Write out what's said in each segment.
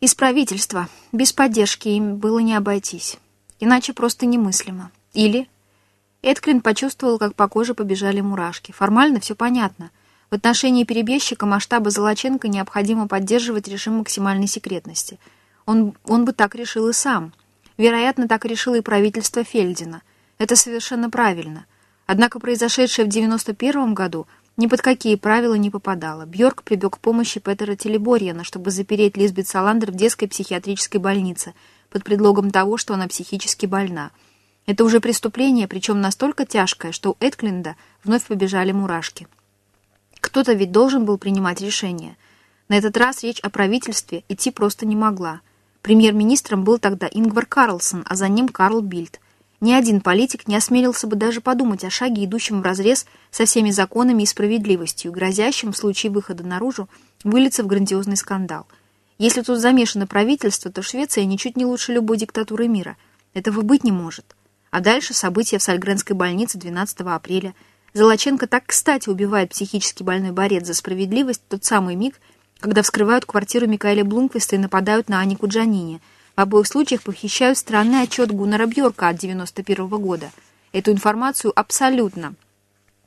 Из правительства. Без поддержки им было не обойтись. Иначе просто немыслимо. Или... Эдклин почувствовал, как по коже побежали мурашки. Формально все понятно. В отношении перебежчика масштаба Золоченко необходимо поддерживать режим максимальной секретности. Он, он бы так решил и сам. Вероятно, так решило и правительство Фельдина. Это совершенно правильно. Однако произошедшее в 91 году ни под какие правила не попадало. Бьорк прибег к помощи Петера Телеборьяна, чтобы запереть Лизбет Саландер в детской психиатрической больнице под предлогом того, что она психически больна. Это уже преступление, причем настолько тяжкое, что у Эдклинда вновь побежали мурашки. Кто-то ведь должен был принимать решение. На этот раз речь о правительстве идти просто не могла. Премьер-министром был тогда Ингвар Карлсон, а за ним Карл Бильд. Ни один политик не осмелился бы даже подумать о шаге, идущем вразрез со всеми законами и справедливостью, грозящим в случае выхода наружу вылиться в грандиозный скандал. Если тут замешано правительство, то Швеция ничуть не лучше любой диктатуры мира. Этого быть не может. А дальше события в Сальгренской больнице 12 апреля. Золоченко так кстати убивает психически больной борец за справедливость тот самый миг, когда вскрывают квартиру Микаэля Блумквиста и нападают на Анику Джанини – в обоих случаях похищают странный отчет Гуннера Бьорка от 91 года. Эту информацию абсолютно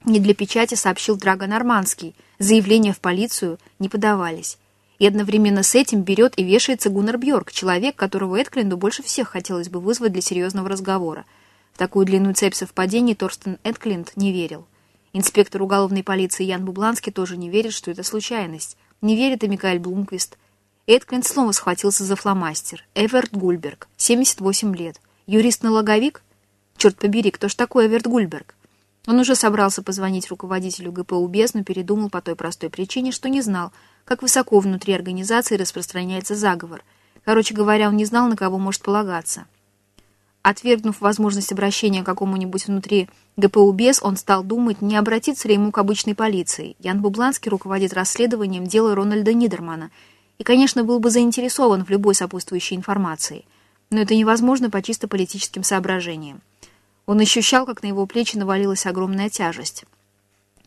не для печати сообщил Драго Нормандский. Заявления в полицию не подавались. И одновременно с этим берет и вешается Гуннер Бьорк, человек, которого Эдклинду больше всех хотелось бы вызвать для серьезного разговора. В такую длинную цепь совпадений Торстен Эдклинд не верил. Инспектор уголовной полиции Ян Бубланский тоже не верит, что это случайность. Не верит и Микаэль Блумквист. Эдклин снова схватился за фломастер. Эверт Гульберг, 78 лет. Юрист-налоговик? Черт побери, кто ж такой Эверт Гульберг? Он уже собрался позвонить руководителю ГПУ БЕС, но передумал по той простой причине, что не знал, как высоко внутри организации распространяется заговор. Короче говоря, он не знал, на кого может полагаться. Отвергнув возможность обращения к какому-нибудь внутри ГПУ БЕС, он стал думать, не обратиться ли ему к обычной полиции. Ян Бубланский руководит расследованием дела Рональда Нидермана – и, конечно, был бы заинтересован в любой сопутствующей информации, но это невозможно по чисто политическим соображениям. Он ощущал, как на его плечи навалилась огромная тяжесть.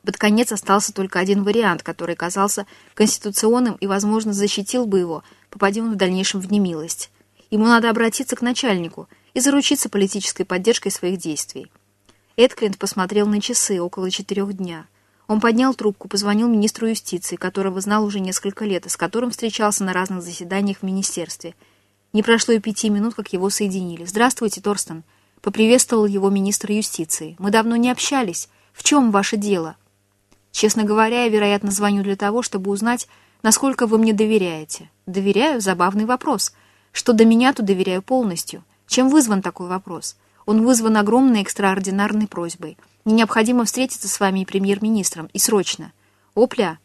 Под конец остался только один вариант, который казался конституционным и, возможно, защитил бы его, попадя он в дальнейшем в немилость. Ему надо обратиться к начальнику и заручиться политической поддержкой своих действий. Эдклинт посмотрел на часы около четырех дня. Он поднял трубку, позвонил министру юстиции, которого знал уже несколько лет, и с которым встречался на разных заседаниях в министерстве. Не прошло и пяти минут, как его соединили. «Здравствуйте, Торстен», — поприветствовал его министр юстиции. «Мы давно не общались. В чем ваше дело?» «Честно говоря, я, вероятно, звоню для того, чтобы узнать, насколько вы мне доверяете». «Доверяю? Забавный вопрос. Что до меня, то доверяю полностью. Чем вызван такой вопрос?» Он вызван огромной экстраординарной просьбой — мне необходимо встретиться с вами и премьер-министром, и срочно. Опля,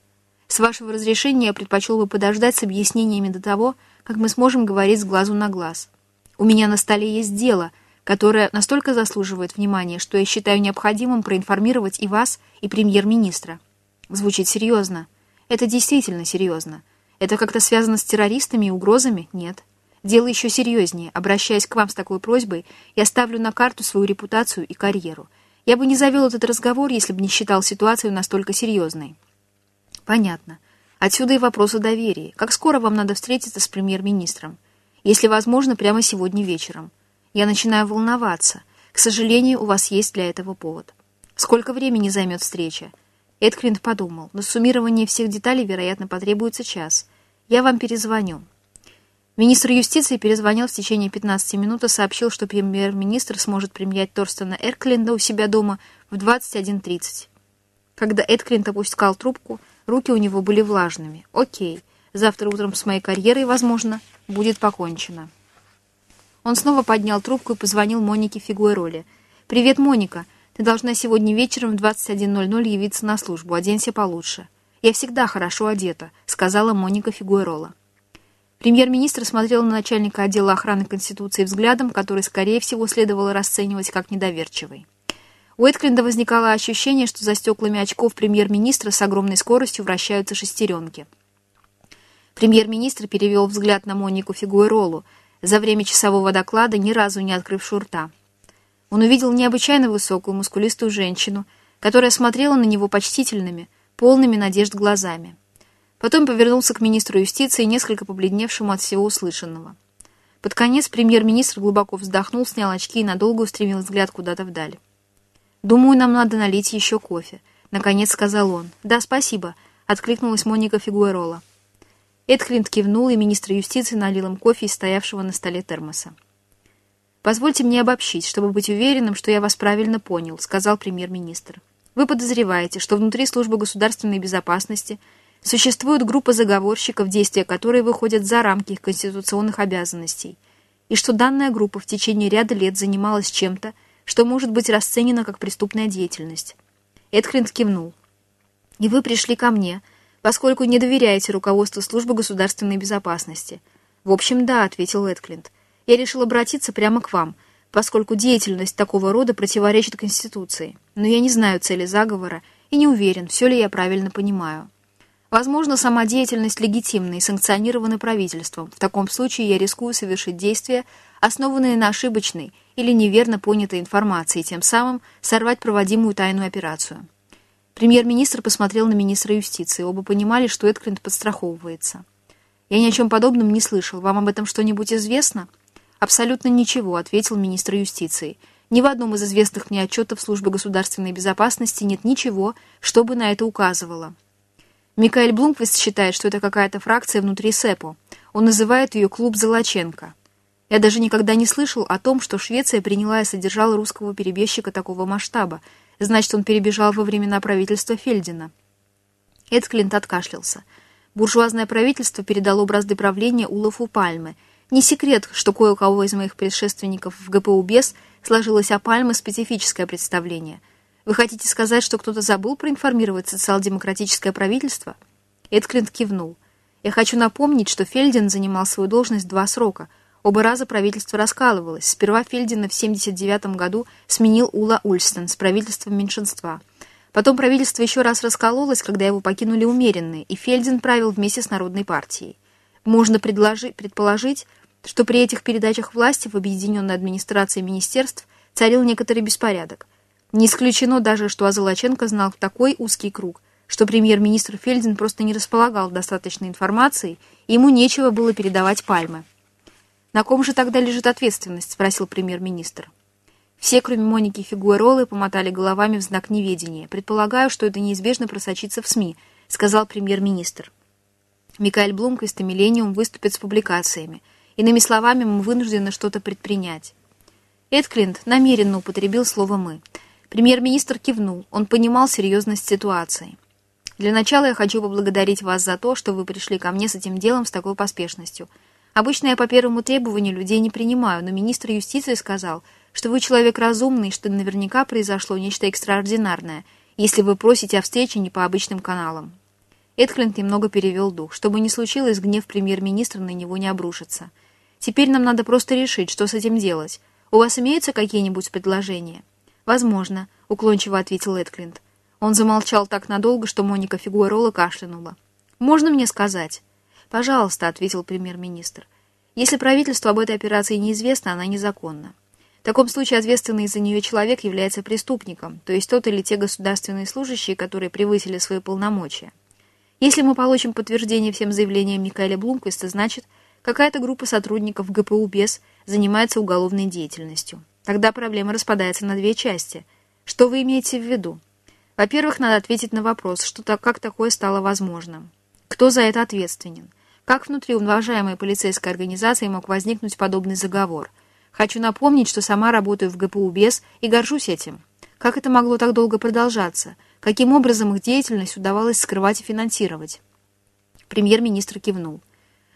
с вашего разрешения я предпочел бы подождать с объяснениями до того, как мы сможем говорить с глазу на глаз. У меня на столе есть дело, которое настолько заслуживает внимания, что я считаю необходимым проинформировать и вас, и премьер-министра. Звучит серьезно. Это действительно серьезно. Это как-то связано с террористами и угрозами? Нет. Дело еще серьезнее. Обращаясь к вам с такой просьбой, я ставлю на карту свою репутацию и карьеру – я бы не завел этот разговор, если бы не считал ситуацию настолько серьезной. Понятно. Отсюда и вопрос о доверии. Как скоро вам надо встретиться с премьер-министром? Если возможно, прямо сегодня вечером. Я начинаю волноваться. К сожалению, у вас есть для этого повод. Сколько времени займет встреча? Эдклинт подумал. На суммирование всех деталей, вероятно, потребуется час. Я вам перезвоню. Министр юстиции перезвонил в течение 15 минут и сообщил, что премьер-министр сможет премьять Торстена Эркленда у себя дома в 21.30. Когда Эдклинт опускал трубку, руки у него были влажными. «Окей, завтра утром с моей карьерой, возможно, будет покончено». Он снова поднял трубку и позвонил Монике Фигуэроле. «Привет, Моника. Ты должна сегодня вечером в 21.00 явиться на службу. Оденься получше». «Я всегда хорошо одета», — сказала Моника Фигуэрола. Премьер-министр смотрел на начальника отдела охраны Конституции взглядом, который, скорее всего, следовало расценивать как недоверчивый. У Эдклинда возникало ощущение, что за стеклами очков премьер-министра с огромной скоростью вращаются шестеренки. Премьер-министр перевел взгляд на Монику Фигуэролу, за время часового доклада ни разу не открывшую рта. Он увидел необычайно высокую, мускулистую женщину, которая смотрела на него почтительными, полными надежд глазами. Потом повернулся к министру юстиции, несколько побледневшему от всего услышанного. Под конец премьер-министр глубоко вздохнул, снял очки и надолго устремил взгляд куда-то вдаль. «Думаю, нам надо налить еще кофе», — наконец сказал он. «Да, спасибо», — откликнулась Моника Фигуэрола. Эдклинт кивнул, и министр юстиции налил им кофе из стоявшего на столе термоса. «Позвольте мне обобщить, чтобы быть уверенным, что я вас правильно понял», — сказал премьер-министр. «Вы подозреваете, что внутри службы государственной безопасности существует группа заговорщиков, действия которой выходят за рамки их конституционных обязанностей, и что данная группа в течение ряда лет занималась чем-то, что может быть расценено как преступная деятельность». Эдклинт кивнул. «И вы пришли ко мне, поскольку не доверяете руководству службы государственной безопасности». «В общем, да», — ответил Эдклинт я решил обратиться прямо к вам, поскольку деятельность такого рода противоречит Конституции. Но я не знаю цели заговора и не уверен, все ли я правильно понимаю. Возможно, сама деятельность легитимна и санкционирована правительством. В таком случае я рискую совершить действия, основанные на ошибочной или неверно понятой информации, тем самым сорвать проводимую тайную операцию. Премьер-министр посмотрел на министра юстиции. Оба понимали, что Эдклинт подстраховывается. «Я ни о чем подобном не слышал. Вам об этом что-нибудь известно?» «Абсолютно ничего», — ответил министр юстиции. «Ни в одном из известных мне отчетов Службы государственной безопасности нет ничего, что бы на это указывало». Микаэль Блумквист считает, что это какая-то фракция внутри СЭПО. Он называет ее «Клуб Золоченко». Я даже никогда не слышал о том, что Швеция приняла и содержала русского перебежчика такого масштаба. Значит, он перебежал во времена правительства Фельдина. Эдклинт откашлялся. Буржуазное правительство передало бразды правления Улафу Пальме — не секрет, что кое у кого из моих предшественников в ГПУ БЕС сложилось о Пальме специфическое представление. Вы хотите сказать, что кто-то забыл проинформировать социал-демократическое правительство? Эдклинт кивнул. Я хочу напомнить, что Фельдин занимал свою должность два срока. Оба раза правительство раскалывалось. Сперва Фельдина в 1979 году сменил Ула Ульстен с правительством меньшинства. Потом правительство еще раз раскололось, когда его покинули умеренные, и Фельдин правил вместе с Народной партией. Можно предположить, что при этих передачах власти в объединенной администрации министерств царил некоторый беспорядок. Не исключено даже, что Азолоченко знал такой узкий круг, что премьер-министр Фельдин просто не располагал достаточной информацией, и ему нечего было передавать пальмы. «На ком же тогда лежит ответственность?» – спросил премьер-министр. Все, кроме Моники Фигуэролы, помотали головами в знак неведения. «Предполагаю, что это неизбежно просочится в СМИ», – сказал премьер-министр. Микаэль Блумквист и Миллениум выступят с публикациями – Иными словами, мы вынуждены что-то предпринять. Эдклинт намеренно употребил слово «мы». Премьер-министр кивнул. Он понимал серьезность ситуации. «Для начала я хочу поблагодарить вас за то, что вы пришли ко мне с этим делом с такой поспешностью. Обычно я по первому требованию людей не принимаю, но министр юстиции сказал, что вы человек разумный, что наверняка произошло нечто экстраординарное, если вы просите о встрече не по обычным каналам». Эдклинт немного перевел дух. Чтобы не случилось, гнев премьер-министра на него не обрушится. Теперь нам надо просто решить, что с этим делать. У вас имеются какие-нибудь предложения?» «Возможно», — уклончиво ответил Эдклинт. Он замолчал так надолго, что Моника Фигуэрола кашлянула. «Можно мне сказать?» «Пожалуйста», — ответил премьер-министр. «Если правительству об этой операции неизвестно, она незаконна. В таком случае ответственный за нее человек является преступником, то есть тот или те государственные служащие, которые превысили свои полномочия. Если мы получим подтверждение всем заявлениям Микаэля Блумквиста, значит, Какая-то группа сотрудников ГПУ БЕС занимается уголовной деятельностью. Тогда проблема распадается на две части. Что вы имеете в виду? Во-первых, надо ответить на вопрос, что так, как такое стало возможным. Кто за это ответственен? Как внутри уважаемой полицейской организации мог возникнуть подобный заговор? Хочу напомнить, что сама работаю в ГПУ БЕС и горжусь этим. Как это могло так долго продолжаться? Каким образом их деятельность удавалось скрывать и финансировать? Премьер-министр кивнул.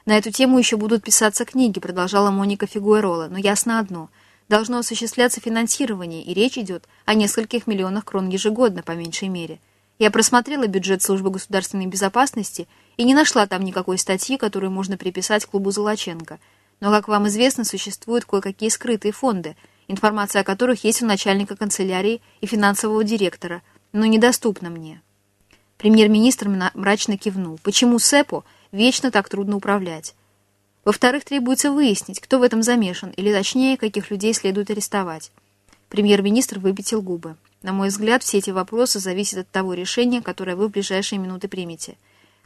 На эту тему еще будут писаться книги, продолжала Моника Фигуэрола, но ясно одно. Должно осуществляться финансирование, и речь идет о нескольких миллионах крон ежегодно, по меньшей мере. Я просмотрела бюджет службы государственной безопасности и не нашла там никакой статьи, которую можно приписать клубу Золоченко. Но, как вам известно, существуют кое-какие скрытые фонды, информация о которых есть у начальника канцелярии и финансового директора, но недоступна мне. Премьер-министр мрачно кивнул. Почему СЭПО вечно так трудно управлять. Во-вторых, требуется выяснить, кто в этом замешан, или точнее, каких людей следует арестовать. Премьер-министр выпятил губы. На мой взгляд, все эти вопросы зависят от того решения, которое вы в ближайшие минуты примете.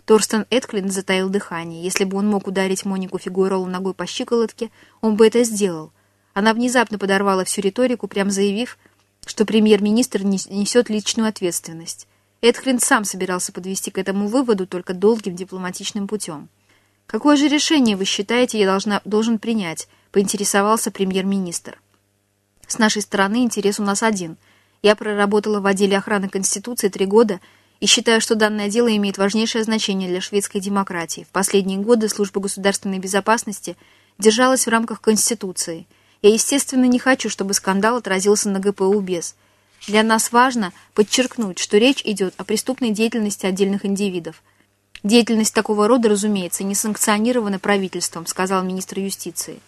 Торстен Эдклин затаил дыхание. Если бы он мог ударить Монику Фигуэролу ногой по щиколотке, он бы это сделал. Она внезапно подорвала всю риторику, прям заявив, что премьер-министр несет личную ответственность. Эдклин сам собирался подвести к этому выводу только долгим дипломатичным путем. «Какое же решение, вы считаете, я должна, должен принять?» — поинтересовался премьер-министр. «С нашей стороны интерес у нас один. Я проработала в отделе охраны Конституции три года — и считаю, что данное дело имеет важнейшее значение для шведской демократии. В последние годы служба государственной безопасности держалась в рамках Конституции. Я, естественно, не хочу, чтобы скандал отразился на ГПУ без. Для нас важно подчеркнуть, что речь идет о преступной деятельности отдельных индивидов. Деятельность такого рода, разумеется, не санкционирована правительством, сказал министр юстиции.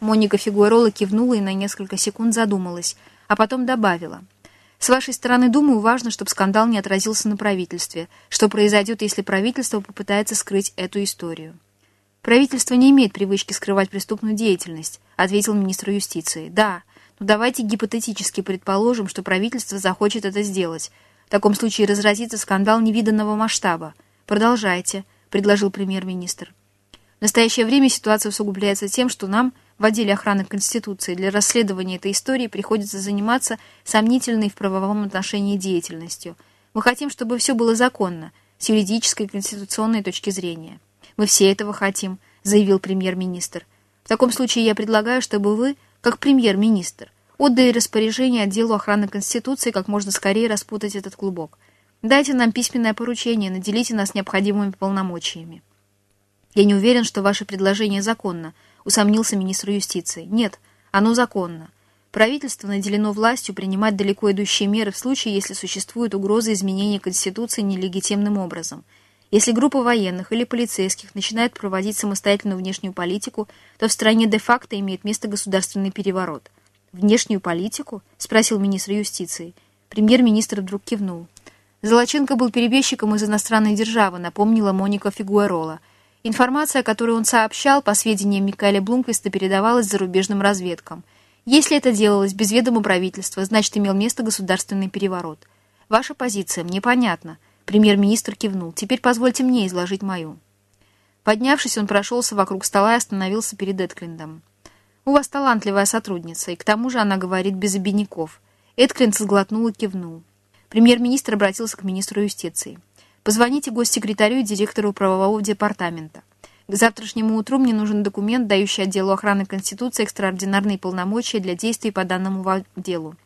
Моника Фигуэрола кивнула и на несколько секунд задумалась, а потом добавила – с вашей стороны, думаю, важно, чтобы скандал не отразился на правительстве. Что произойдет, если правительство попытается скрыть эту историю? Правительство не имеет привычки скрывать преступную деятельность, ответил министр юстиции. Да, но давайте гипотетически предположим, что правительство захочет это сделать. В таком случае разразится скандал невиданного масштаба. Продолжайте, предложил премьер-министр. В настоящее время ситуация усугубляется тем, что нам в отделе охраны Конституции для расследования этой истории приходится заниматься сомнительной в правовом отношении деятельностью. Мы хотим, чтобы все было законно, с юридической и конституционной точки зрения. Мы все этого хотим, заявил премьер-министр. В таком случае я предлагаю, чтобы вы, как премьер-министр, отдали распоряжение отделу охраны Конституции как можно скорее распутать этот клубок. Дайте нам письменное поручение, наделите нас необходимыми полномочиями. Я не уверен, что ваше предложение законно, усомнился министр юстиции. Нет, оно законно. Правительство наделено властью принимать далеко идущие меры в случае, если существует угроза изменения Конституции нелегитимным образом. Если группа военных или полицейских начинает проводить самостоятельную внешнюю политику, то в стране де-факто имеет место государственный переворот. «Внешнюю политику?» – спросил министр юстиции. Премьер-министр вдруг кивнул. Золоченко был перебежчиком из иностранной державы, напомнила Моника Фигуэрола – Информация, которую он сообщал, по сведениям Микаэля Блумквиста, передавалась зарубежным разведкам. Если это делалось без ведома правительства, значит, имел место государственный переворот. Ваша позиция мне понятна. Премьер-министр кивнул. Теперь позвольте мне изложить мою. Поднявшись, он прошелся вокруг стола и остановился перед Эдклиндом. «У вас талантливая сотрудница, и к тому же она говорит без обиняков». Эдклинд сглотнул и кивнул. Премьер-министр обратился к министру юстиции. Позвоните госсекретарю и директору правового департамента. К завтрашнему утру мне нужен документ, дающий отделу охраны Конституции экстраординарные полномочия для действий по данному делу.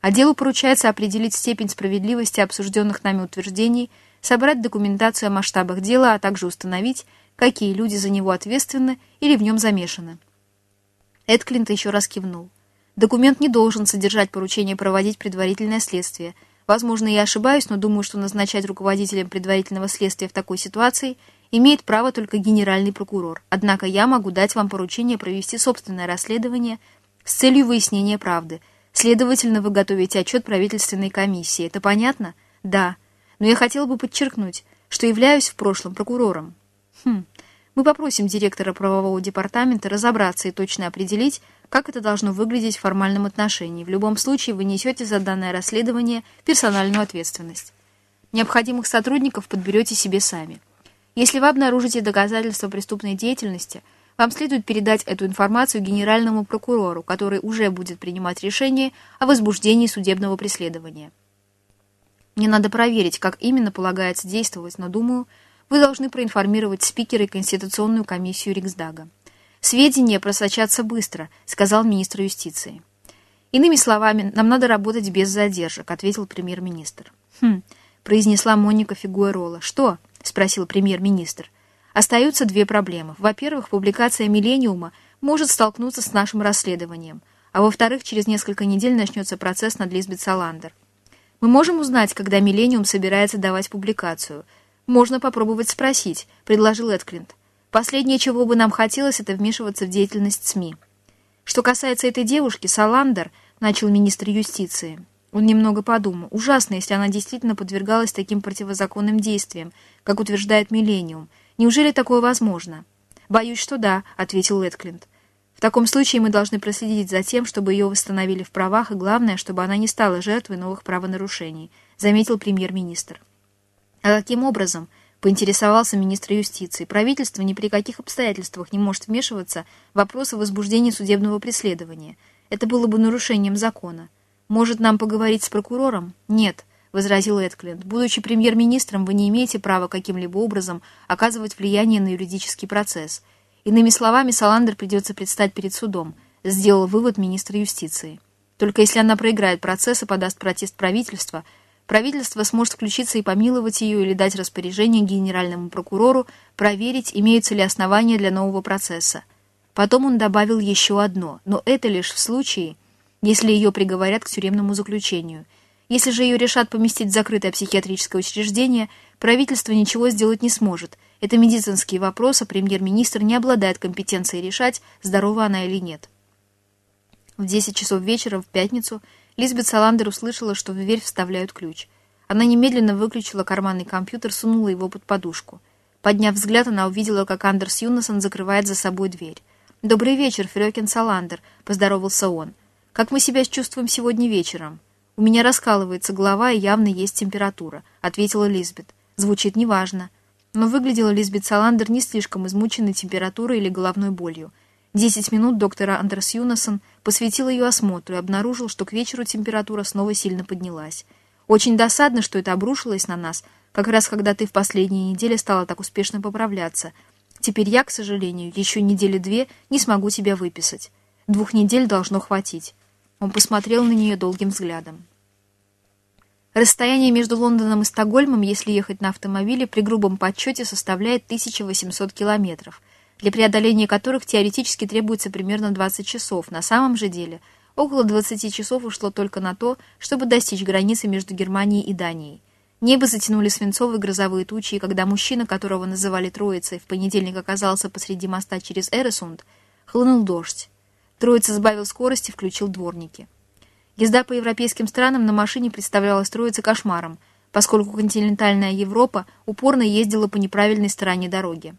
Отделу поручается определить степень справедливости обсужденных нами утверждений, собрать документацию о масштабах дела, а также установить, какие люди за него ответственны или в нем замешаны. Эдклинт еще раз кивнул. Документ не должен содержать поручение проводить предварительное следствие – Возможно, я ошибаюсь, но думаю, что назначать руководителем предварительного следствия в такой ситуации имеет право только генеральный прокурор. Однако я могу дать вам поручение провести собственное расследование с целью выяснения правды. Следовательно, вы готовите отчет правительственной комиссии. Это понятно? Да. Но я хотел бы подчеркнуть, что являюсь в прошлом прокурором. Хм. Мы попросим директора правового департамента разобраться и точно определить, как это должно выглядеть в формальном отношении. В любом случае вы несете за данное расследование персональную ответственность. Необходимых сотрудников подберете себе сами. Если вы обнаружите доказательства преступной деятельности, вам следует передать эту информацию генеральному прокурору, который уже будет принимать решение о возбуждении судебного преследования. Мне надо проверить, как именно полагается действовать, но, думаю, вы должны проинформировать спикера и Конституционную комиссию Риксдага. «Сведения просочатся быстро», — сказал министр юстиции. «Иными словами, нам надо работать без задержек», — ответил премьер-министр. «Хм», — произнесла Моника Фигуэрола. «Что?» — спросил премьер-министр. «Остаются две проблемы. Во-первых, публикация «Миллениума» может столкнуться с нашим расследованием, а во-вторых, через несколько недель начнется процесс над Лизбет Саландер. Мы можем узнать, когда «Миллениум» собирается давать публикацию — «Можно попробовать спросить», — предложил Эдклинт. «Последнее, чего бы нам хотелось, это вмешиваться в деятельность СМИ». «Что касается этой девушки, Саландер», — начал министр юстиции. Он немного подумал. Ужасно, если она действительно подвергалась таким противозаконным действиям, как утверждает Миллениум. Неужели такое возможно? «Боюсь, что да», — ответил Эдклинт. «В таком случае мы должны проследить за тем, чтобы ее восстановили в правах, и главное, чтобы она не стала жертвой новых правонарушений», — заметил премьер-министр. «А каким образом?» — Поинтересовался министр юстиции. Правительство ни при каких обстоятельствах не может вмешиваться в вопросы возбуждения судебного преследования. Это было бы нарушением закона. Может, нам поговорить с прокурором? Нет, возразил Эдкленд. Будучи премьер-министром, вы не имеете права каким-либо образом оказывать влияние на юридический процесс. Иными словами, Саландер придется предстать перед судом, сделал вывод министр юстиции. Только если она проиграет процесс и подаст протест правительства – правительство сможет включиться и помиловать ее или дать распоряжение генеральному прокурору проверить, имеются ли основания для нового процесса. Потом он добавил еще одно, но это лишь в случае, если ее приговорят к тюремному заключению. Если же ее решат поместить в закрытое психиатрическое учреждение, правительство ничего сделать не сможет. Это медицинские вопросы, премьер-министр не обладает компетенцией решать, здорова она или нет. В 10 часов вечера в пятницу – Лизбет Саландер услышала, что в дверь вставляют ключ. Она немедленно выключила карманный компьютер, сунула его под подушку. Подняв взгляд, она увидела, как Андерс Юнасон закрывает за собой дверь. «Добрый вечер, Фрёкин Саландер», — поздоровался он. «Как мы себя чувствуем сегодня вечером?» «У меня раскалывается голова и явно есть температура», — ответила Лизбет. «Звучит неважно». Но выглядела Лизбет Саландер не слишком измученной температурой или головной болью. Десять минут доктор Андерс Юнасон посвятил ее осмотру и обнаружил, что к вечеру температура снова сильно поднялась. «Очень досадно, что это обрушилось на нас, как раз когда ты в последние недели стала так успешно поправляться. Теперь я, к сожалению, еще недели две не смогу тебя выписать. Двух недель должно хватить». Он посмотрел на нее долгим взглядом. Расстояние между Лондоном и Стокгольмом, если ехать на автомобиле, при грубом подсчете составляет 1800 километров – для преодоления которых теоретически требуется примерно 20 часов. На самом же деле около 20 часов ушло только на то, чтобы достичь границы между Германией и Данией. Небо затянули свинцовые грозовые тучи, и когда мужчина, которого называли Троицей, в понедельник оказался посреди моста через Эресунд, хлынул дождь. Троица сбавил скорость и включил дворники. Езда по европейским странам на машине представлялась Троице кошмаром, поскольку континентальная Европа упорно ездила по неправильной стороне дороги.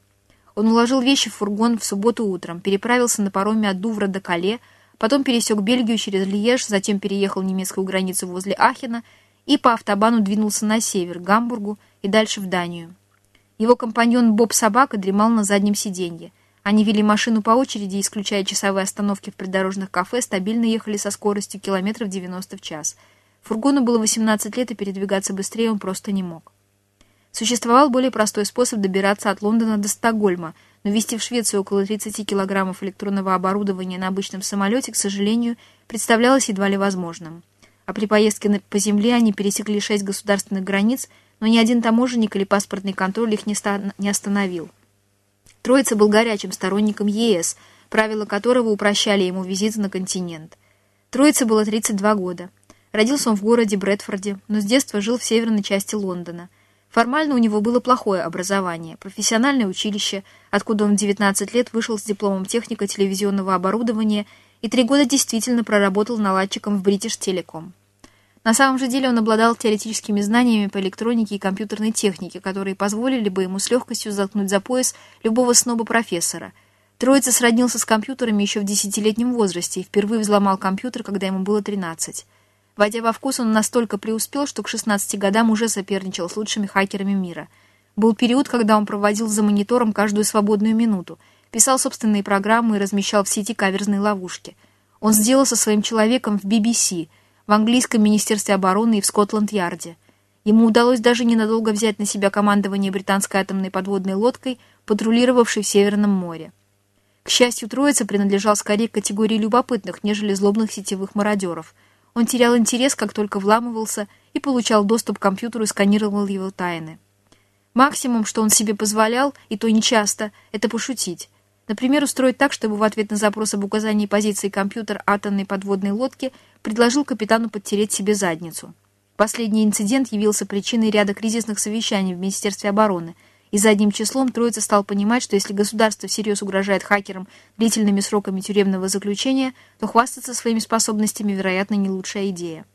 Он уложил вещи в фургон в субботу утром, переправился на пароме от Дувра до Кале, потом пересек Бельгию через Льеж, затем переехал немецкую границу возле Ахена и по автобану двинулся на север, к Гамбургу и дальше в Данию. Его компаньон Боб Собака дремал на заднем сиденье. Они вели машину по очереди, исключая часовые остановки в придорожных кафе, стабильно ехали со скоростью километров 90 в час. Фургону было 18 лет, и передвигаться быстрее он просто не мог. Существовал более простой способ добираться от Лондона до Стокгольма, но везти в Швецию около 30 килограммов электронного оборудования на обычном самолете, к сожалению, представлялось едва ли возможным. А при поездке по земле они пересекли шесть государственных границ, но ни один таможенник или паспортный контроль их не остановил. Троица был горячим сторонником ЕС, правила которого упрощали ему визиты на континент. Троице было 32 года. Родился он в городе Брэдфорде, но с детства жил в северной части Лондона – Формально у него было плохое образование, профессиональное училище, откуда он в 19 лет вышел с дипломом техника телевизионного оборудования и три года действительно проработал наладчиком в British Telecom. На самом же деле он обладал теоретическими знаниями по электронике и компьютерной технике, которые позволили бы ему с легкостью заткнуть за пояс любого сноба-профессора. Троица сроднился с компьютерами еще в десятилетнем возрасте и впервые взломал компьютер, когда ему было 13. Войдя во вкус, он настолько преуспел, что к 16 годам уже соперничал с лучшими хакерами мира. Был период, когда он проводил за монитором каждую свободную минуту, писал собственные программы и размещал в сети каверзные ловушки. Он сделал со своим человеком в BBC, в английском министерстве обороны и в Скотланд-Ярде. Ему удалось даже ненадолго взять на себя командование британской атомной подводной лодкой, патрулировавшей в Северном море. К счастью, троица принадлежал скорее к категории любопытных, нежели злобных сетевых мародеров – он терял интерес, как только вламывался и получал доступ к компьютеру и сканировал его тайны. Максимум, что он себе позволял, и то нечасто, это пошутить. Например, устроить так, чтобы в ответ на запрос об указании позиции компьютер атомной подводной лодки предложил капитану подтереть себе задницу. Последний инцидент явился причиной ряда кризисных совещаний в Министерстве обороны – и задним числом Троица стал понимать, что если государство всерьез угрожает хакерам длительными сроками тюремного заключения, то хвастаться своими способностями, вероятно, не лучшая идея.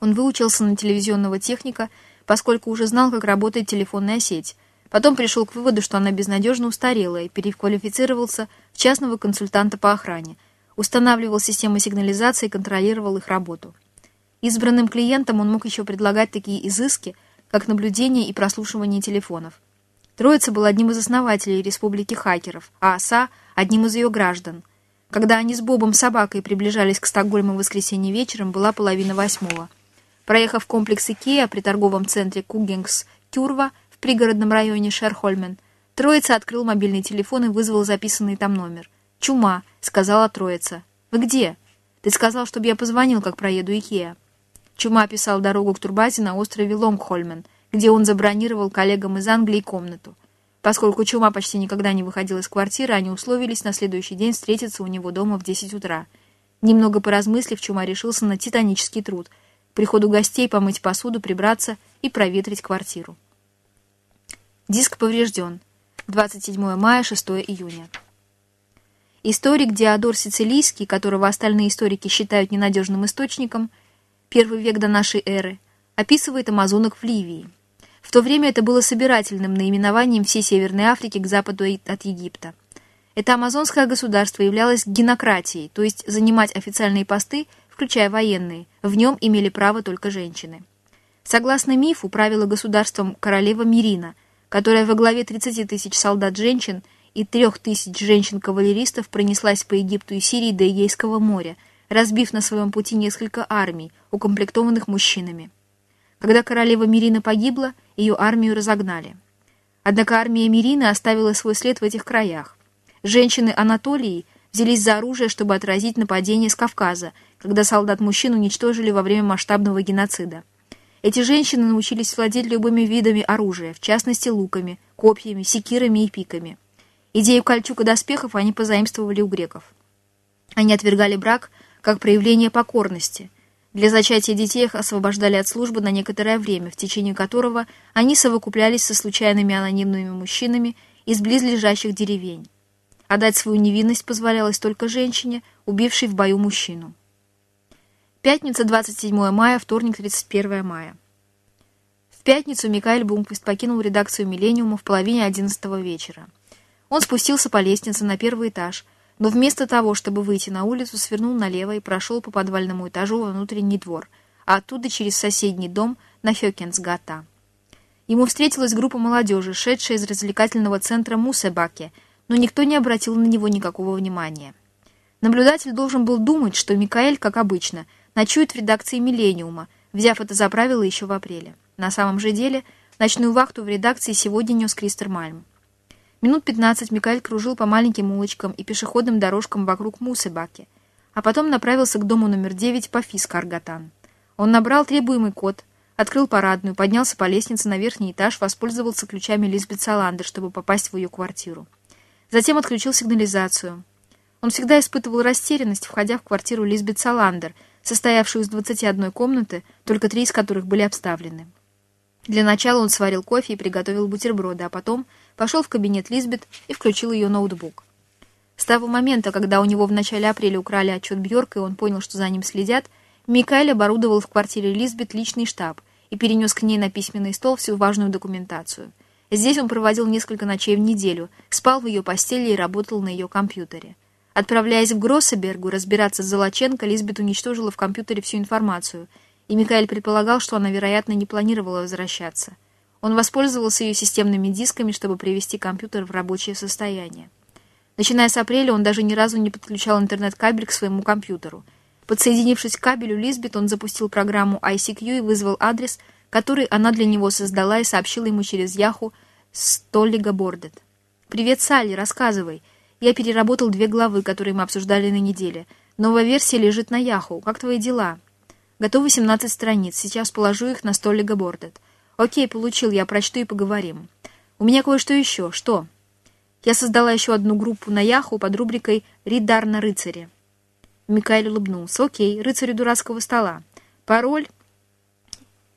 Он выучился на телевизионного техника, поскольку уже знал, как работает телефонная сеть. Потом пришел к выводу, что она безнадежно устарела, и переквалифицировался в частного консультанта по охране. Устанавливал системы сигнализации и контролировал их работу. Избранным клиентам он мог еще предлагать такие изыски – как наблюдение и прослушивание телефонов. Троица был одним из основателей Республики Хакеров, а Оса — одним из ее граждан. Когда они с Бобом собакой приближались к Стокгольму в воскресенье вечером, была половина восьмого. Проехав комплекс Икеа при торговом центре Кугингс-Кюрва в пригородном районе Шерхольмен, Троица открыл мобильный телефон и вызвал записанный там номер. «Чума», — сказала Троица. «Вы где?» «Ты сказал, чтобы я позвонил, как проеду Икеа». Чума описал дорогу к турбазе на острове Лонгхольмен, где он забронировал коллегам из Англии комнату. Поскольку Чума почти никогда не выходил из квартиры, они условились на следующий день встретиться у него дома в 10 утра. Немного поразмыслив, Чума решился на титанический труд — приходу гостей помыть посуду, прибраться и проветрить квартиру. Диск поврежден. 27 мая, 6 июня. Историк Диодор Сицилийский, которого остальные историки считают ненадежным источником, первый век до нашей эры, описывает амазонок в Ливии. В то время это было собирательным наименованием всей Северной Африки к западу от Египта. Это амазонское государство являлось генократией, то есть занимать официальные посты – включая военные, в нем имели право только женщины. Согласно мифу, правила государством королева Мирина, которая во главе 30 тысяч солдат-женщин и 3 тысяч женщин-кавалеристов пронеслась по Египту и Сирии до Егейского моря, разбив на своем пути несколько армий, укомплектованных мужчинами. Когда королева Мирина погибла, ее армию разогнали. Однако армия Мирины оставила свой след в этих краях. Женщины Анатолии взялись за оружие, чтобы отразить нападение с Кавказа, когда солдат-мужчин уничтожили во время масштабного геноцида. Эти женщины научились владеть любыми видами оружия, в частности луками, копьями, секирами и пиками. Идею кольчуг и доспехов они позаимствовали у греков. Они отвергали брак как проявление покорности. Для зачатия детей их освобождали от службы на некоторое время, в течение которого они совокуплялись со случайными анонимными мужчинами из близлежащих деревень. Отдать свою невинность позволялось только женщине, убившей в бою мужчину. Пятница, 27 мая, вторник, 31 мая. В пятницу Микаэль Бунквист покинул редакцию «Миллениума» в половине одиннадцатого вечера. Он спустился по лестнице на первый этаж, но вместо того, чтобы выйти на улицу, свернул налево и прошел по подвальному этажу во внутренний двор, а оттуда через соседний дом на Хёкенсгата. Ему встретилась группа молодежи, шедшая из развлекательного центра Мусебаке – но никто не обратил на него никакого внимания. Наблюдатель должен был думать, что Микаэль, как обычно, ночует в редакции «Миллениума», взяв это за правило еще в апреле. На самом же деле, ночную вахту в редакции сегодня нес Кристер Мальм. Минут 15 Микаэль кружил по маленьким улочкам и пешеходным дорожкам вокруг Мусебаки, а потом направился к дому номер 9 по Фискаргатан. Он набрал требуемый код, открыл парадную, поднялся по лестнице на верхний этаж, воспользовался ключами Лизбет Саландер, чтобы попасть в ее квартиру. Затем отключил сигнализацию. Он всегда испытывал растерянность, входя в квартиру Лизбет Саландер, состоявшую из 21 комнаты, только три из которых были обставлены. Для начала он сварил кофе и приготовил бутерброды, а потом пошел в кабинет Лизбет и включил ее ноутбук. С того момента, когда у него в начале апреля украли отчет Бьорка, и он понял, что за ним следят, Микаэль оборудовал в квартире Лизбет личный штаб и перенес к ней на письменный стол всю важную документацию — Здесь он проводил несколько ночей в неделю, спал в ее постели и работал на ее компьютере. Отправляясь в Гроссебергу разбираться с Золоченко, Лизбет уничтожила в компьютере всю информацию, и Микаэль предполагал, что она, вероятно, не планировала возвращаться. Он воспользовался ее системными дисками, чтобы привести компьютер в рабочее состояние. Начиная с апреля он даже ни разу не подключал интернет-кабель к своему компьютеру. Подсоединившись к кабелю Лизбет, он запустил программу ICQ и вызвал адрес, который она для него создала и сообщила ему через Яху Столлига Бордет. «Привет, Салли, рассказывай. Я переработал две главы, которые мы обсуждали на неделе. Новая версия лежит на Яху. Как твои дела?» «Готовы 17 страниц. Сейчас положу их на Столлига Бордет». «Окей, получил. Я прочту и поговорим». «У меня кое-что еще. Что?» Я создала еще одну группу на Яху под рубрикой «Ридар на рыцаре». Микаэль улыбнулся. «Окей, рыцарю дурацкого стола. Пароль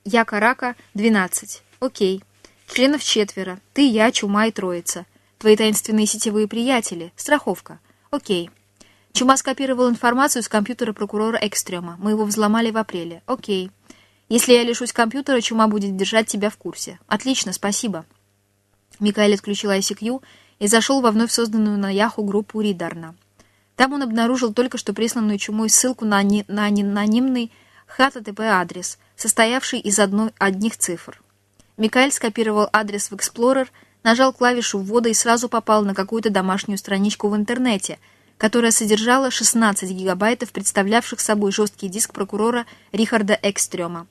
Якарака 12. Окей. Членов четверо. Ты, я, Чума и Троица. Твои таинственные сетевые приятели. Страховка. Окей. Чума скопировал информацию с компьютера прокурора Экстрема. Мы его взломали в апреле. Окей. Если я лишусь компьютера, Чума будет держать тебя в курсе. Отлично, спасибо. Микаэль отключил ICQ и зашел во вновь созданную на Яху группу Ридарна. Там он обнаружил только что присланную Чумой ссылку на, на анонимный HTTP адрес, состоявший из одной, одних цифр. Микаэль скопировал адрес в Explorer, нажал клавишу ввода и сразу попал на какую-то домашнюю страничку в интернете, которая содержала 16 гигабайтов, представлявших собой жесткий диск прокурора Рихарда Экстрема.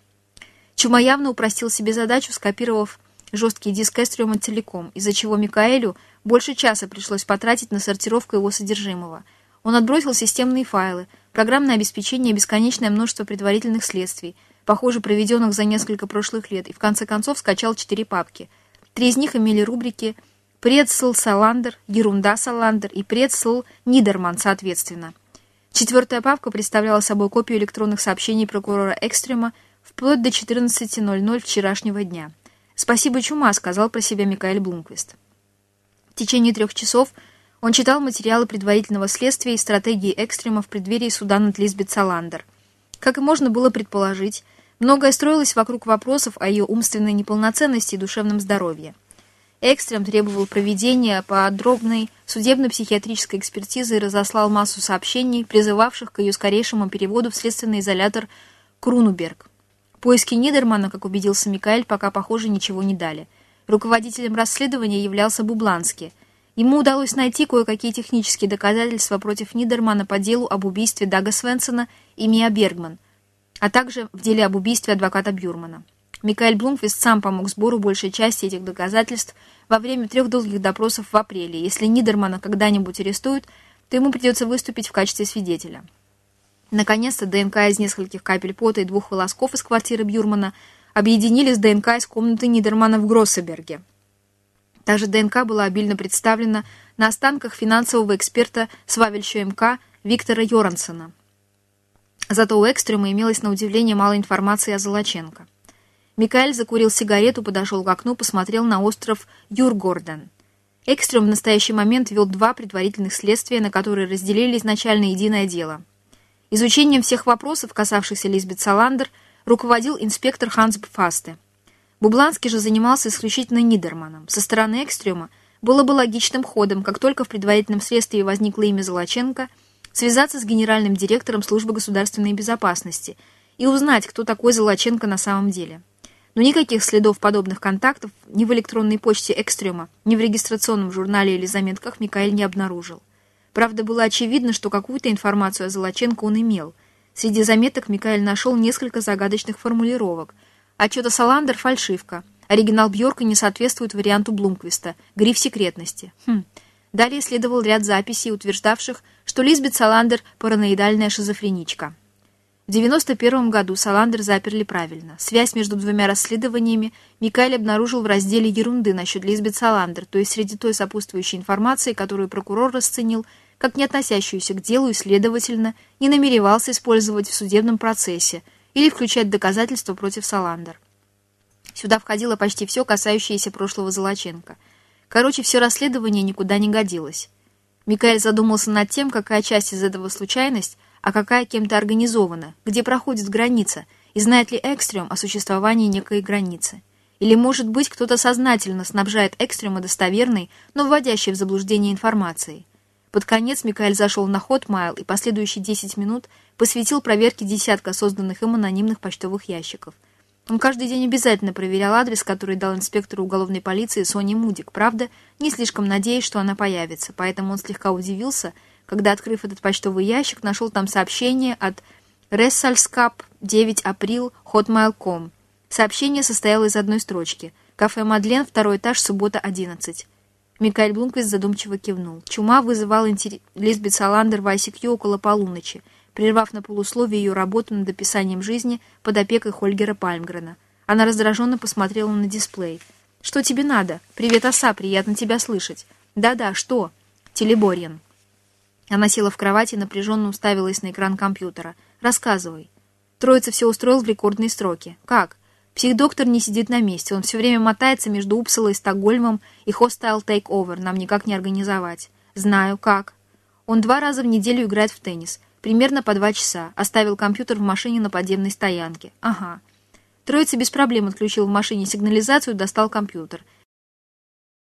Чума явно упростил себе задачу, скопировав жесткий диск Экстрема целиком, из-за чего Микаэлю больше часа пришлось потратить на сортировку его содержимого. Он отбросил системные файлы, программное обеспечение и бесконечное множество предварительных следствий, похоже, проведенных за несколько прошлых лет, и в конце концов скачал четыре папки. Три из них имели рубрики «Предсл Саландер», «Ерунда Саландер» и «Предсл Нидерман», соответственно. Четвертая папка представляла собой копию электронных сообщений прокурора Экстрема вплоть до 14.00 вчерашнего дня. «Спасибо, чума», — сказал про себя Микаэль Блумквист. В течение трех часов он читал материалы предварительного следствия и стратегии Экстрема в преддверии суда над Лизбет Саландер. Как и можно было предположить, многое строилось вокруг вопросов о ее умственной неполноценности и душевном здоровье. Экстрем требовал проведения подробной судебно-психиатрической экспертизы и разослал массу сообщений, призывавших к ее скорейшему переводу в следственный изолятор Крунуберг. Поиски Нидермана, как убедился Микаэль, пока, похоже, ничего не дали. Руководителем расследования являлся Бубланский. Ему удалось найти кое-какие технические доказательства против Нидермана по делу об убийстве Дага Свенсона и Мия Бергман, а также в деле об убийстве адвоката Бюрмана. Микаэль Блумквист сам помог сбору большей части этих доказательств во время трех долгих допросов в апреле. Если Нидермана когда-нибудь арестуют, то ему придется выступить в качестве свидетеля. Наконец-то ДНК из нескольких капель пота и двух волосков из квартиры Бюрмана объединили с ДНК из комнаты Нидермана в Гроссеберге. Также ДНК была обильно представлена на останках финансового эксперта Свавельщу МК Виктора Йорансона. Зато у Экстрема имелось на удивление мало информации о Золоченко. Микаэль закурил сигарету, подошел к окну, посмотрел на остров Юргорден. Экстрем в настоящий момент вел два предварительных следствия, на которые разделили изначально единое дело – Изучением всех вопросов, касавшихся Лизбет Саландер, руководил инспектор Ханс Фасте. Бубланский же занимался исключительно Нидерманом. Со стороны Экстрема было бы логичным ходом, как только в предварительном следствии возникло имя Золоченко, связаться с генеральным директором службы государственной безопасности и узнать, кто такой Золоченко на самом деле. Но никаких следов подобных контактов ни в электронной почте Экстрема, ни в регистрационном журнале или заметках Микаэль не обнаружил. Правда, было очевидно, что какую-то информацию о Золоченко он имел. Среди заметок Микаэль нашел несколько загадочных формулировок. Отчет о Саландер — фальшивка. Оригинал Бьорка не соответствует варианту Блумквиста. Гриф секретности. Хм. Далее следовал ряд записей, утверждавших, что Лизбет Саландер — параноидальная шизофреничка. В 91 году Саландер заперли правильно. Связь между двумя расследованиями Микаэль обнаружил в разделе «Ерунды» насчет Лизбет Саландер, то есть среди той сопутствующей информации, которую прокурор расценил как не относящуюся к делу и, следовательно, не намеревался использовать в судебном процессе или включать доказательства против Саландер. Сюда входило почти все, касающееся прошлого Золоченко. Короче, все расследование никуда не годилось. Микаэль задумался над тем, какая часть из этого случайность, а какая кем-то организована, где проходит граница, и знает ли Экстрем о существовании некой границы. Или, может быть, кто-то сознательно снабжает Экстрема достоверной, но вводящей в заблуждение информацией. Под конец Микаэль зашел на Hotmail и последующие 10 минут посвятил проверке десятка созданных им анонимных почтовых ящиков. Он каждый день обязательно проверял адрес, который дал инспектору уголовной полиции Сони Мудик, правда, не слишком надеясь, что она появится, поэтому он слегка удивился, когда, открыв этот почтовый ящик, нашел там сообщение от Рессальскап 9 април hotmail.com. Сообщение состояло из одной строчки. Кафе «Мадлен», второй этаж, суббота, 11. Микаэль Блумквист задумчиво кивнул. Чума вызывал интерес Лизбет Саландер в ICQ около полуночи, прервав на полусловие ее работу над описанием жизни под опекой Хольгера Пальмгрена. Она раздраженно посмотрела на дисплей. «Что тебе надо? Привет, оса, приятно тебя слышать». «Да-да, что?» «Телеборьян». Она села в кровати и напряженно уставилась на экран компьютера. «Рассказывай». Троица все устроил в рекордные строки. «Как?» Психдоктор не сидит на месте, он все время мотается между Упсалой и Стокгольмом, и Hostile Takeover нам никак не организовать. Знаю, как. Он два раза в неделю играет в теннис, примерно по два часа, оставил компьютер в машине на подземной стоянке. Ага. Троица без проблем отключил в машине сигнализацию и достал компьютер —